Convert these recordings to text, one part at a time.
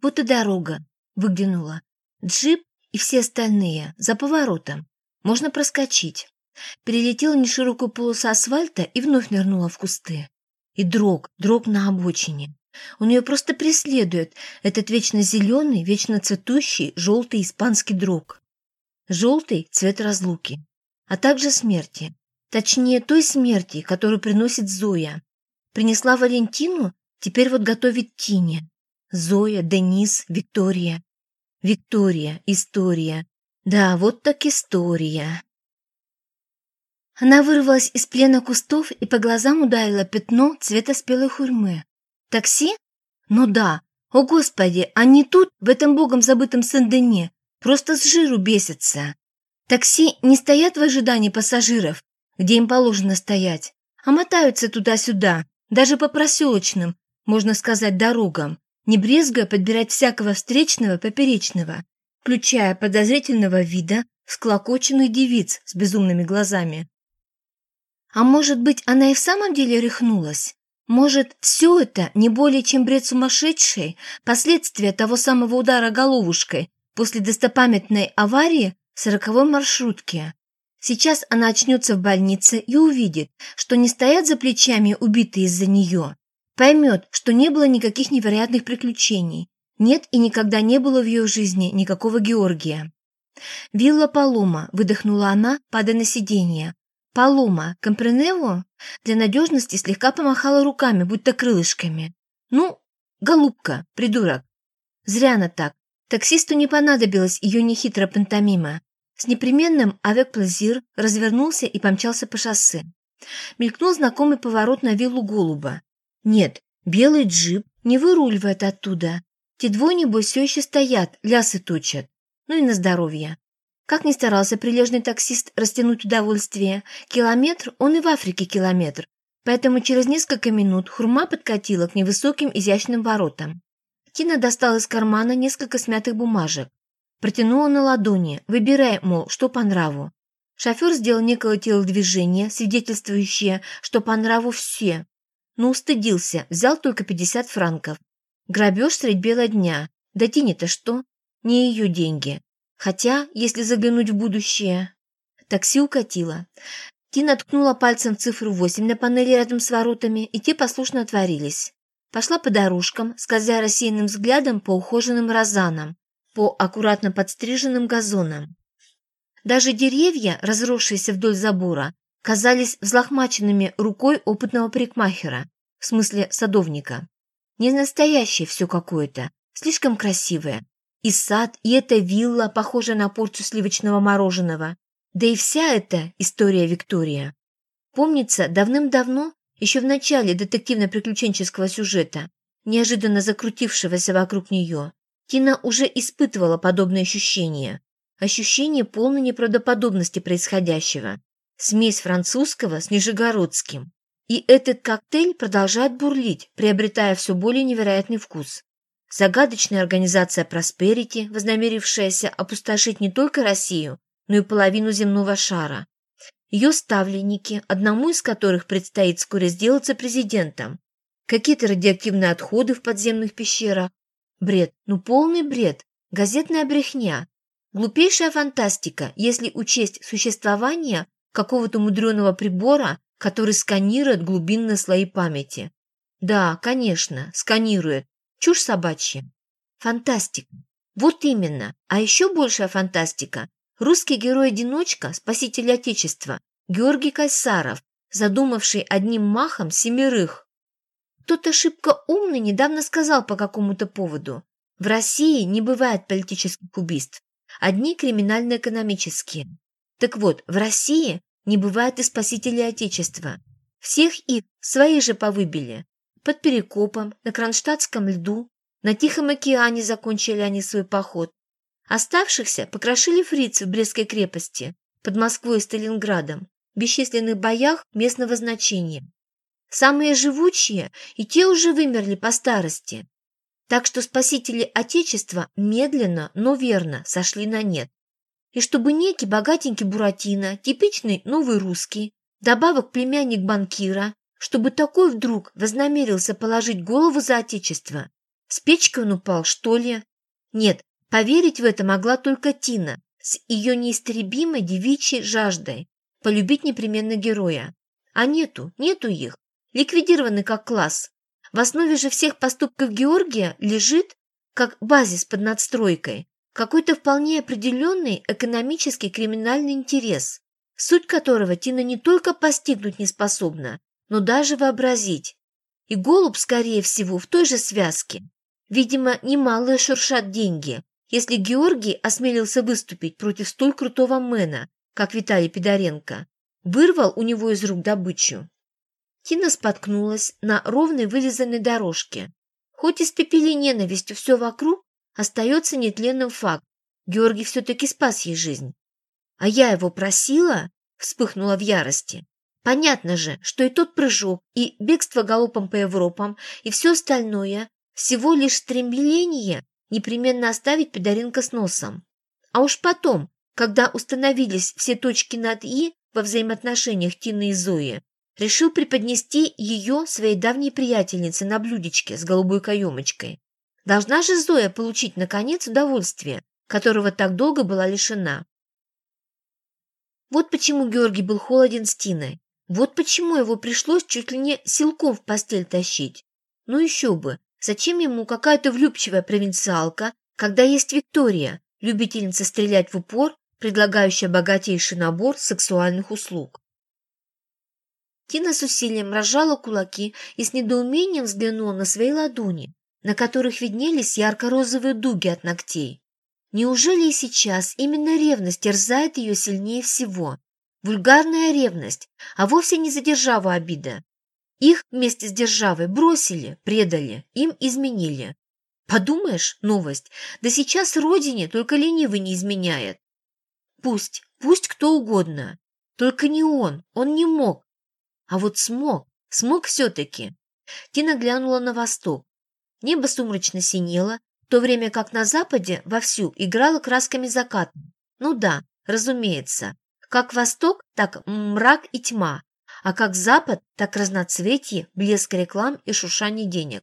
Вот и дорога, выглянула. Джип и все остальные за поворотом. Можно проскочить. Перелетела неширокую полосу асфальта и вновь нырнула в кусты. И дрог, дрог на обочине. Он ее просто преследует, этот вечно зеленый, вечно цветущий, желтый испанский дрог. Желтый – цвет разлуки, а также смерти. Точнее, той смерти, которую приносит Зоя. Принесла Валентину, теперь вот готовит Тине. Зоя, Денис, Виктория. Виктория, история. Да, вот так история. Она вырвалась из плена кустов и по глазам ударила пятно цвета спелой хурьмы. Такси? Ну да. О, Господи, они тут, в этом богом забытом Сен-Дене, просто с жиру бесятся. Такси не стоят в ожидании пассажиров, где им положено стоять, а мотаются туда-сюда, даже по проселочным, можно сказать, дорогам, не брезгуя подбирать всякого встречного поперечного, включая подозрительного вида склокоченных девиц с безумными глазами. А может быть, она и в самом деле рехнулась? Может, все это не более чем бред сумасшедшей, последствия того самого удара головушкой после достопамятной аварии в сороковой маршрутке? Сейчас она очнется в больнице и увидит, что не стоят за плечами убитые из-за нее. Поймет, что не было никаких невероятных приключений. Нет и никогда не было в ее жизни никакого Георгия. «Вилла Палома», – выдохнула она, падая на сиденье. «Палома, компренево?» Для надежности слегка помахала руками, будто крылышками. «Ну, голубка, придурок». Зря она так. Таксисту не понадобилась ее нехитрая пантомима. С непременным авек-плазир развернулся и помчался по шоссе. Мелькнул знакомый поворот на виллу Голуба. Нет, белый джип не выруливает оттуда. Те двое, небось, все еще стоят, лясы точат. Ну и на здоровье. Как ни старался прилежный таксист растянуть удовольствие, километр он и в Африке километр, поэтому через несколько минут хурма подкатила к невысоким изящным воротам. Тина достала из кармана несколько смятых бумажек. Протянула на ладони, выбирая, мол, что по нраву. Шофер сделал некое телодвижение, свидетельствующее, что по нраву все. Но устыдился, взял только 50 франков. Грабеж средь бела дня. Да Тине-то что? Не ее деньги. Хотя, если заглянуть в будущее... Такси укатило. Тина ткнула пальцем в цифру 8 на панели рядом с воротами, и те послушно отворились. Пошла по дорожкам, скользя рассеянным взглядом по ухоженным розанам, по аккуратно подстриженным газонам. Даже деревья, разросшиеся вдоль забора, казались взлохмаченными рукой опытного парикмахера, в смысле садовника. Не настоящее все какое-то, слишком красивое, и сад, и эта вилла, похожая на порцию сливочного мороженого. Да и вся эта история Виктория. Помнится, давным-давно, еще в начале детективно-приключенческого сюжета, неожиданно закрутившегося вокруг нее, Тина уже испытывала подобные ощущения. Ощущение полной неправдоподобности происходящего. Смесь французского с нижегородским. И этот коктейль продолжает бурлить, приобретая все более невероятный вкус. Загадочная организация Просперити, вознамерившаяся опустошить не только Россию, но и половину земного шара. Ее ставленники, одному из которых предстоит вскоре сделаться президентом. Какие-то радиоактивные отходы в подземных пещерах. Бред, ну полный бред, газетная брехня. Глупейшая фантастика, если учесть существование какого-то мудреного прибора, который сканирует глубинные слои памяти. Да, конечно, сканирует, Чушь собачья. Фантастика. Вот именно. А еще большая фантастика. Русский герой-одиночка, спаситель Отечества, Георгий Кайсаров, задумавший одним махом семерых. Кто-то шибко умный недавно сказал по какому-то поводу. В России не бывает политических убийств. Одни криминально-экономические. Так вот, в России не бывает и спасителей Отечества. Всех их свои же повыбили. Под Перекопом, на Кронштадтском льду, на Тихом океане закончили они свой поход. Оставшихся покрошили фрицы в Брестской крепости, под Москвой и Сталинградом, в бесчисленных боях местного значения. Самые живучие и те уже вымерли по старости. Так что спасители Отечества медленно, но верно сошли на нет. И чтобы некий богатенький Буратино, типичный новый русский, добавок племянник банкира, чтобы такой вдруг вознамерился положить голову за отечество, С печки он упал, что ли? Нет, поверить в это могла только Тина с ее неистребимой девичьей жаждой полюбить непременно героя. А нету, нету их. Ликвидированы как класс. В основе же всех поступков Георгия лежит, как базис под надстройкой, какой-то вполне определенный экономический криминальный интерес, суть которого Тина не только постигнуть не способна, но даже вообразить. И голубь, скорее всего, в той же связке. Видимо, немалые шуршат деньги, если Георгий осмелился выступить против столь крутого мэна, как Виталий Пидоренко, вырвал у него из рук добычу. Тина споткнулась на ровной вылизанной дорожке. Хоть испепели ненавистью все вокруг, остается нетленным факт. Георгий все-таки спас ей жизнь. А я его просила, вспыхнула в ярости. Понятно же, что и тот прыжок, и бегство галопом по Европам, и все остальное всего лишь стремление непременно оставить Пидоренко с носом. А уж потом, когда установились все точки над «и» во взаимоотношениях Тины и Зои, решил преподнести ее своей давней приятельнице на блюдечке с голубой каемочкой. Должна же Зоя получить, наконец, удовольствие, которого так долго была лишена. Вот почему Георгий был холоден с Тиной. Вот почему его пришлось чуть ли не силком в постель тащить. Ну еще бы, зачем ему какая-то влюбчивая провинциалка, когда есть Виктория, любительница стрелять в упор, предлагающая богатейший набор сексуальных услуг. Тина с усилием разжала кулаки и с недоумением взглянула на свои ладони, на которых виднелись ярко-розовые дуги от ногтей. Неужели и сейчас именно ревность терзает ее сильнее всего? Вульгарная ревность, а вовсе не за державу обида. Их вместе с державой бросили, предали, им изменили. Подумаешь, новость, да сейчас родине только ленивый не изменяет. Пусть, пусть кто угодно, только не он, он не мог, а вот смог, смог все-таки. Тина глянула на восток. Небо сумрачно синело, в то время как на западе вовсю играло красками заката. Ну да, разумеется. Как восток, так мрак и тьма, а как запад, так разноцветье, блеск реклам и шуршание денег.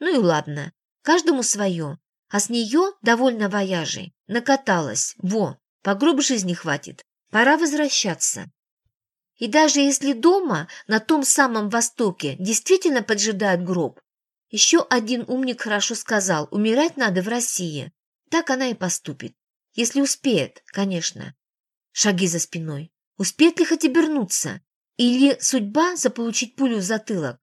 Ну и ладно, каждому свое. А с нее, довольно вояжей, накаталась. Во, по гроб жизни хватит. Пора возвращаться. И даже если дома, на том самом Востоке, действительно поджидает гроб, еще один умник хорошо сказал, умирать надо в России. Так она и поступит. Если успеет, конечно. Шаги за спиной. Успеет ли хоть обернуться? Или судьба заполучить пулю в затылок?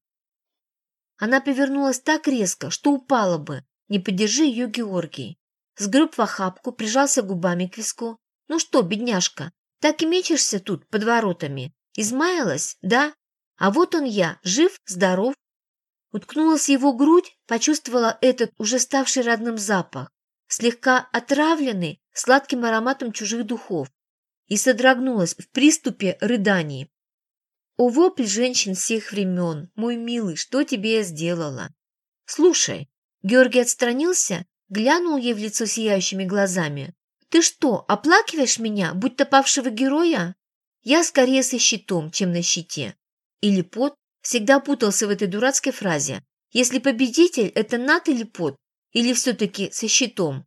Она повернулась так резко, что упала бы, не поддержи ее Георгий. Сгреб в охапку, прижался губами к виску. Ну что, бедняжка, так и мечешься тут, под воротами. Измаялась, да? А вот он я, жив, здоров. Уткнулась его грудь, почувствовала этот уже ставший родным запах, слегка отравленный сладким ароматом чужих духов, и содрогнулась в приступе рыданий. О, вопль женщин всех времен, мой милый, что тебе я сделала? Слушай, Георгий отстранился, глянул ей в лицо сияющими глазами. Ты что, оплакиваешь меня, будто павшего героя? Я скорее со щитом, чем на щите. Или пот всегда путался в этой дурацкой фразе. Если победитель – это над или пот, или все-таки со щитом.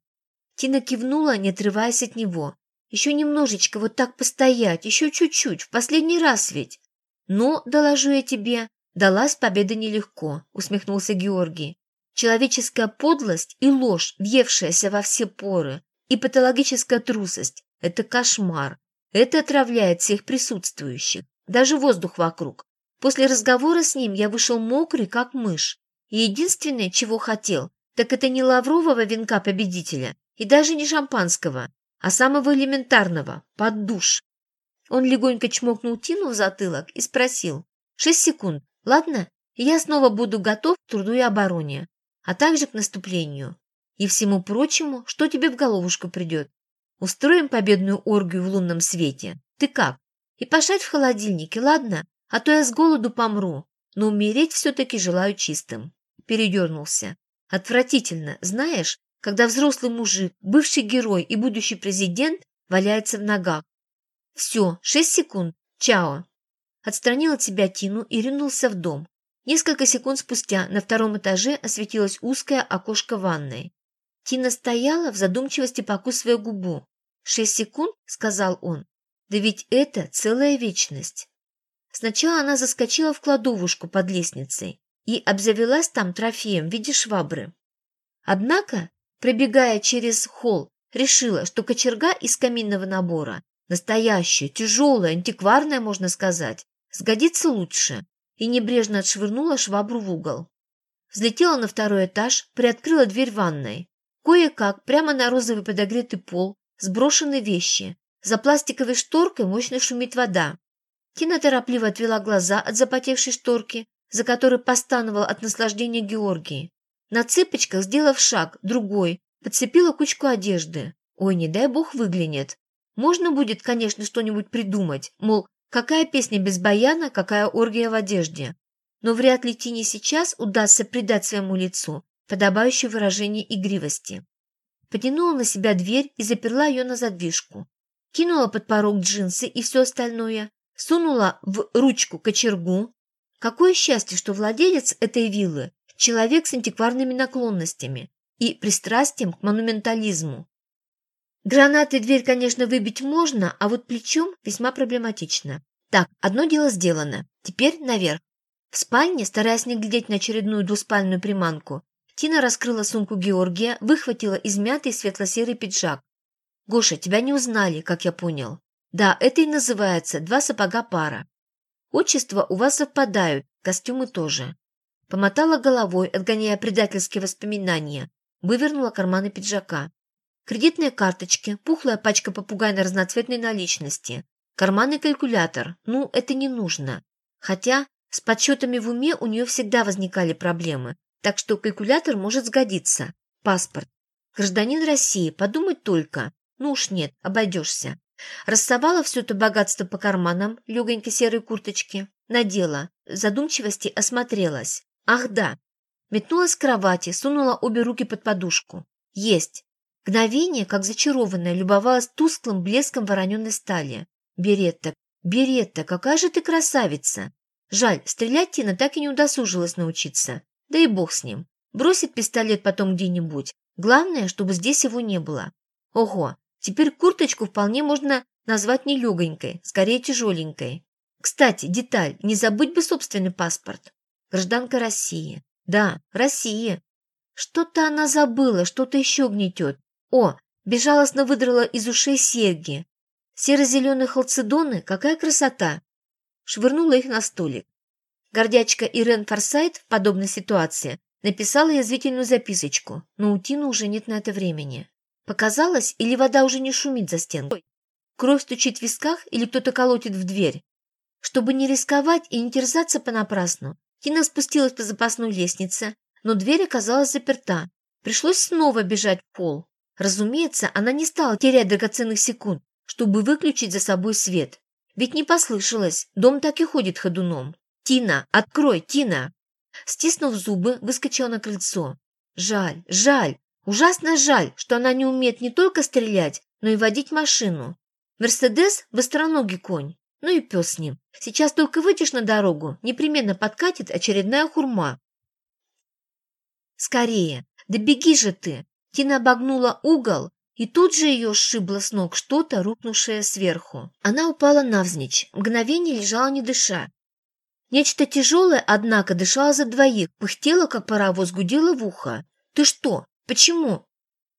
Тина кивнула, не отрываясь от него. Еще немножечко вот так постоять, еще чуть-чуть, в последний раз ведь. Но, доложу я тебе, далась победа нелегко, усмехнулся Георгий. Человеческая подлость и ложь, въевшаяся во все поры, и патологическая трусость – это кошмар. Это отравляет всех присутствующих, даже воздух вокруг. После разговора с ним я вышел мокрый, как мышь. И единственное, чего хотел, так это не лаврового венка победителя и даже не шампанского, а самого элементарного – под душ. Он легонько чмокнул Тину в затылок и спросил. «Шесть секунд, ладно? Я снова буду готов к труду и обороне, а также к наступлению. И всему прочему, что тебе в головушку придет. Устроим победную оргию в лунном свете. Ты как? И пошать в холодильнике, ладно? А то я с голоду помру. Но умереть все-таки желаю чистым. Передернулся. Отвратительно, знаешь, когда взрослый мужик, бывший герой и будущий президент валяется в ногах. Все, шесть секунд. Чао. Отстранил от себя Тину и ринулся в дом. Несколько секунд спустя на втором этаже осветилось узкое окошко ванной. Тина стояла в задумчивости, покусывая губу. «Шесть секунд?» – сказал он. «Да ведь это целая вечность». Сначала она заскочила в кладовушку под лестницей и обзавелась там трофеем в виде швабры. Однако, пробегая через холл, решила, что кочерга из каминного набора, настоящая, тяжелая, антикварная, можно сказать, сгодится лучше, и небрежно отшвырнула швабру в угол. Взлетела на второй этаж, приоткрыла дверь ванной. Кое-как, прямо на розовый подогретый пол, сброшены вещи. За пластиковой шторкой мощно шумит вода. Тина торопливо отвела глаза от запотевшей шторки, за которой постановал от наслаждения Георгий. На цыпочках, сделав шаг, другой, подцепила кучку одежды. Ой, не дай бог выглянет. Можно будет, конечно, что-нибудь придумать, мол, какая песня без баяна, какая оргия в одежде. Но вряд ли Тине сейчас удастся придать своему лицу подобающее выражение игривости. Потянула на себя дверь и заперла ее на задвижку. Кинула под порог джинсы и все остальное, сунула в ручку кочергу. Какое счастье, что владелец этой виллы – человек с антикварными наклонностями и пристрастием к монументализму. Гранатой дверь, конечно, выбить можно, а вот плечом весьма проблематично. Так, одно дело сделано. Теперь наверх. В спальне, стараясь не глядеть на очередную двуспальную приманку, Тина раскрыла сумку Георгия, выхватила измятый светло-серый пиджак. «Гоша, тебя не узнали, как я понял. Да, это и называется «два сапога пара». Отчества у вас совпадают, костюмы тоже». Помотала головой, отгоняя предательские воспоминания. Вывернула карманы пиджака. Кредитные карточки, пухлая пачка попугайной разноцветной наличности, карманный калькулятор. Ну, это не нужно. Хотя с подсчетами в уме у нее всегда возникали проблемы, так что калькулятор может сгодиться. Паспорт. Гражданин России, подумать только. Ну уж нет, обойдешься. Рассовала все это богатство по карманам легонькой серой курточки. Надела. В задумчивости осмотрелась. Ах да. Метнулась к кровати, сунула обе руки под подушку. Есть. Мгновение, как зачарованная, любовалась тусклым блеском вороненой стали. «Беретта, Беретта, какая же ты красавица!» Жаль, стрелять Тина так и не удосужилась научиться. Да и бог с ним. Бросит пистолет потом где-нибудь. Главное, чтобы здесь его не было. Ого, теперь курточку вполне можно назвать не легонькой, скорее тяжеленькой. Кстати, деталь, не забыть бы собственный паспорт. Гражданка России. Да, Россия. Что-то она забыла, что-то еще гнетет. О, безжалостно выдрала из ушей серьги. Серо-зеленые халцедоны, какая красота! Швырнула их на столик. Гордячка Ирен Форсайт в подобной ситуации написала язвительную записочку, но у Тины уже нет на это времени. Показалось, или вода уже не шумит за стенкой? Кровь стучит в висках или кто-то колотит в дверь? Чтобы не рисковать и не терзаться понапрасну, Тина спустилась по запасной лестнице, но дверь оказалась заперта. Пришлось снова бежать в пол. Разумеется, она не стала терять драгоценных секунд, чтобы выключить за собой свет. Ведь не послышалось, дом так и ходит ходуном. «Тина, открой, Тина!» Стиснув зубы, выскочила на крыльцо. Жаль, жаль, ужасно жаль, что она не умеет не только стрелять, но и водить машину. Мерседес – быстроногий конь. Ну и пес с ним. Сейчас только выйдешь на дорогу, непременно подкатит очередная хурма. Скорее, да беги же ты! Тина обогнула угол, и тут же ее сшибло с ног что-то, рухнувшее сверху. Она упала навзничь, мгновение лежала не дыша. Нечто тяжелое, однако, дышало за двоих, пыхтело, как паровоз, гудело в ухо. «Ты что? Почему?»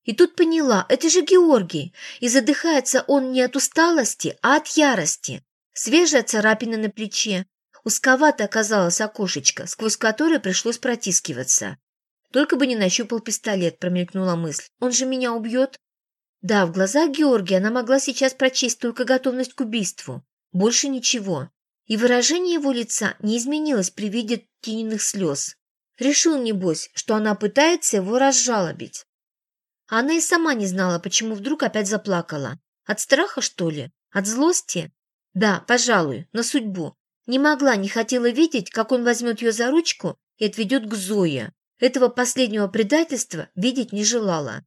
И тут поняла, это же Георгий, и задыхается он не от усталости, а от ярости. Свежая царапина на плече. Узковато оказалось окошечко, сквозь которое пришлось протискиваться. Только бы не нащупал пистолет, промелькнула мысль. Он же меня убьет. Да, в глазах Георгия она могла сейчас прочесть только готовность к убийству. Больше ничего и выражение его лица не изменилось при виде Тининых слез. Решил, небось, что она пытается его разжалобить. Она и сама не знала, почему вдруг опять заплакала. От страха, что ли? От злости? Да, пожалуй, на судьбу. Не могла, не хотела видеть, как он возьмет ее за ручку и отведет к Зое. Этого последнего предательства видеть не желала.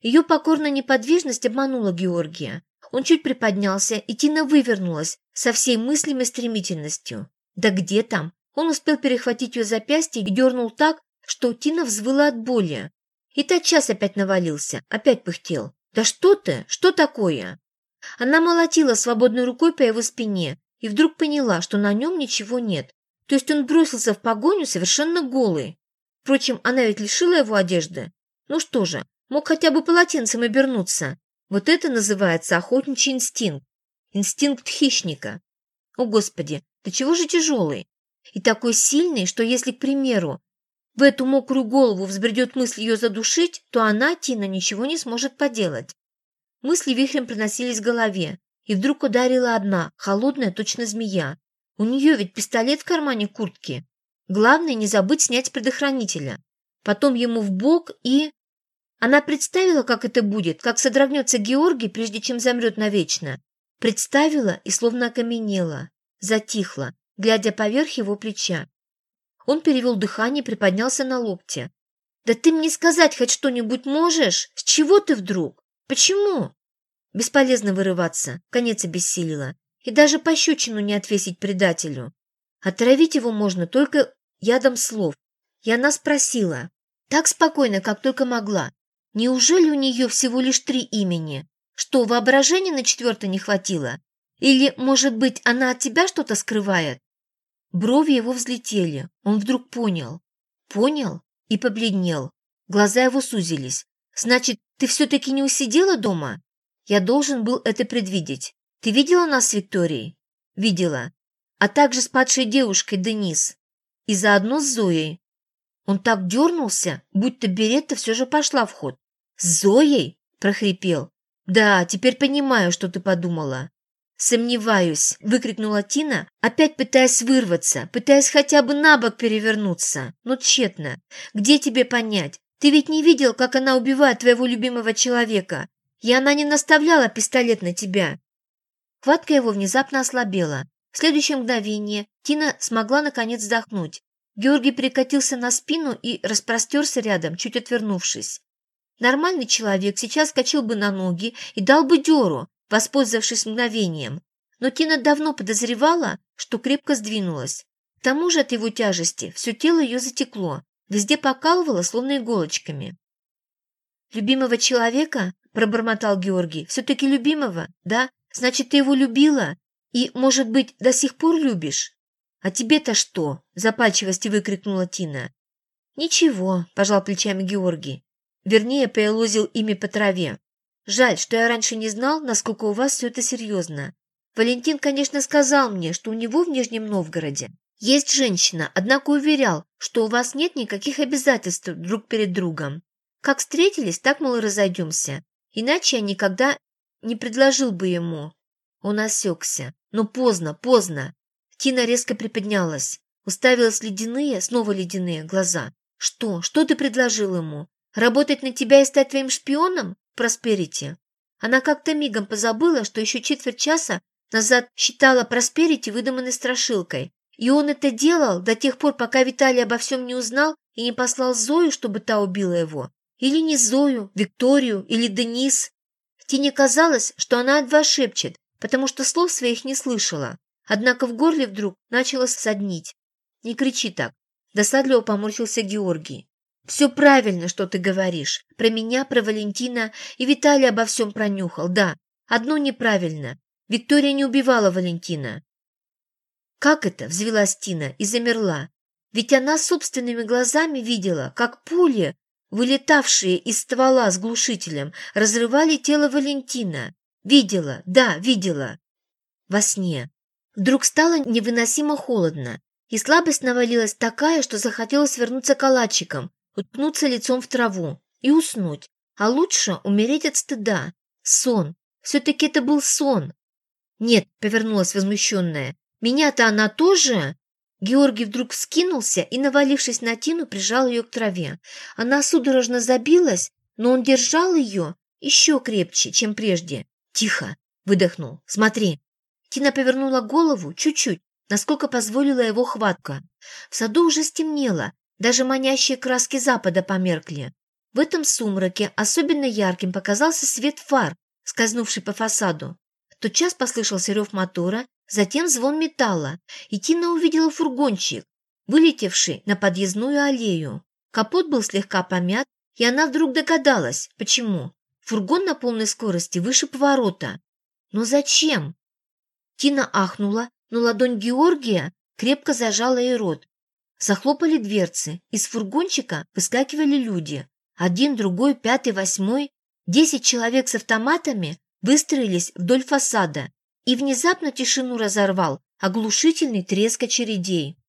Ее покорная неподвижность обманула Георгия. Он чуть приподнялся, и Тина вывернулась со всей мыслимой стремительностью. Да где там? Он успел перехватить ее запястье и дернул так, что Тина взвыла от боли. И тотчас опять навалился, опять пыхтел. «Да что ты? Что такое?» Она молотила свободной рукой по его спине и вдруг поняла, что на нем ничего нет. То есть он бросился в погоню совершенно голый. Впрочем, она ведь лишила его одежды. Ну что же, мог хотя бы полотенцем обернуться. Вот это называется охотничий инстинкт. Инстинкт хищника. О, Господи, да чего же тяжелый? И такой сильный, что если, к примеру, в эту мокрую голову взбредет мысль ее задушить, то она, Тина, ничего не сможет поделать. Мысли вихрем проносились в голове, и вдруг ударила одна, холодная, точно змея. У нее ведь пистолет в кармане куртки. Главное не забыть снять предохранителя. Потом ему в бок и... Она представила, как это будет, как содрогнется Георгий, прежде чем замрет навечно. Представила и словно окаменела, затихла, глядя поверх его плеча. Он перевел дыхание и приподнялся на локте. «Да ты мне сказать хоть что-нибудь можешь? С чего ты вдруг? Почему?» Бесполезно вырываться, конец обессилила. И даже пощечину не отвесить предателю. Отравить его можно только ядом слов. И она спросила, так спокойно, как только могла. Неужели у нее всего лишь три имени? Что, воображения на четвертое не хватило? Или, может быть, она от тебя что-то скрывает? Брови его взлетели. Он вдруг понял. Понял и побледнел. Глаза его сузились. «Значит, ты все-таки не усидела дома?» «Я должен был это предвидеть. Ты видела нас с Викторией?» «Видела. А также с падшей девушкой Денис. И заодно с Зоей». Он так дернулся, будто Беретта все же пошла в ход. «С Зоей?» – прохрипел. «Да, теперь понимаю, что ты подумала». «Сомневаюсь», – выкрикнула Тина, опять пытаясь вырваться, пытаясь хотя бы на бок перевернуться. Но тщетно. «Где тебе понять? Ты ведь не видел, как она убивает твоего любимого человека, и она не наставляла пистолет на тебя». Хватка его внезапно ослабела. В следующее мгновение Тина смогла наконец вздохнуть. Георгий перекатился на спину и распростерся рядом, чуть отвернувшись. Нормальный человек сейчас скачал бы на ноги и дал бы дёру, воспользовавшись мгновением. Но Тина давно подозревала, что крепко сдвинулась. К тому же от его тяжести все тело ее затекло, везде покалывало, словно иголочками. «Любимого человека?» – пробормотал Георгий. «Все-таки любимого, да? Значит, ты его любила? И, может быть, до сих пор любишь?» «А тебе-то что?» – запальчивости выкрикнула Тина. «Ничего», – пожал плечами Георгий. Вернее, поелозил ими по траве. Жаль, что я раньше не знал, насколько у вас все это серьезно. Валентин, конечно, сказал мне, что у него в Нижнем Новгороде есть женщина, однако уверял, что у вас нет никаких обязательств друг перед другом. Как встретились, так, мол, и разойдемся. Иначе я никогда не предложил бы ему. Он осекся. Но поздно, поздно. Тина резко приподнялась. Уставилась ледяные, снова ледяные глаза. Что? Что ты предложил ему? Работать на тебя и стать твоим шпионом? Просперити. Она как-то мигом позабыла, что еще четверть часа назад считала Просперити выдуманной страшилкой. И он это делал до тех пор, пока Виталий обо всем не узнал и не послал Зою, чтобы та убила его. Или не Зою, Викторию или Денис. Тине казалось, что она едва шепчет, потому что слов своих не слышала. Однако в горле вдруг начало соднить. «Не кричи так!» Досадливо поморщился Георгий. «Все правильно, что ты говоришь. Про меня, про Валентина. И Виталий обо всем пронюхал. Да, одно неправильно. Виктория не убивала Валентина». «Как это?» – взвелась Тина и замерла. Ведь она собственными глазами видела, как пули, вылетавшие из ствола с глушителем, разрывали тело Валентина. Видела, да, видела. Во сне. Вдруг стало невыносимо холодно, и слабость навалилась такая, что захотелось вернуться калачиком, уткнуться лицом в траву и уснуть, а лучше умереть от стыда. Сон. Все-таки это был сон. Нет, повернулась возмущенная. Меня-то она тоже... Георгий вдруг вскинулся и, навалившись на Тину, прижал ее к траве. Она судорожно забилась, но он держал ее еще крепче, чем прежде. «Тихо!» – выдохнул. «Смотри!» Тина повернула голову чуть-чуть, насколько позволила его хватка. В саду уже стемнело, даже манящие краски запада померкли. В этом сумраке особенно ярким показался свет фар, скользнувший по фасаду. В тот час послышался рев мотора, затем звон металла, и Тина увидела фургончик. вылетевший на подъездную аллею. Капот был слегка помят, и она вдруг догадалась, почему. Фургон на полной скорости выше поворота. Но зачем? Тина ахнула, но ладонь Георгия крепко зажала ей рот. Захлопали дверцы, из фургончика выскакивали люди. Один, другой, пятый, восьмой. Десять человек с автоматами выстроились вдоль фасада, и внезапно тишину разорвал оглушительный треск очередей.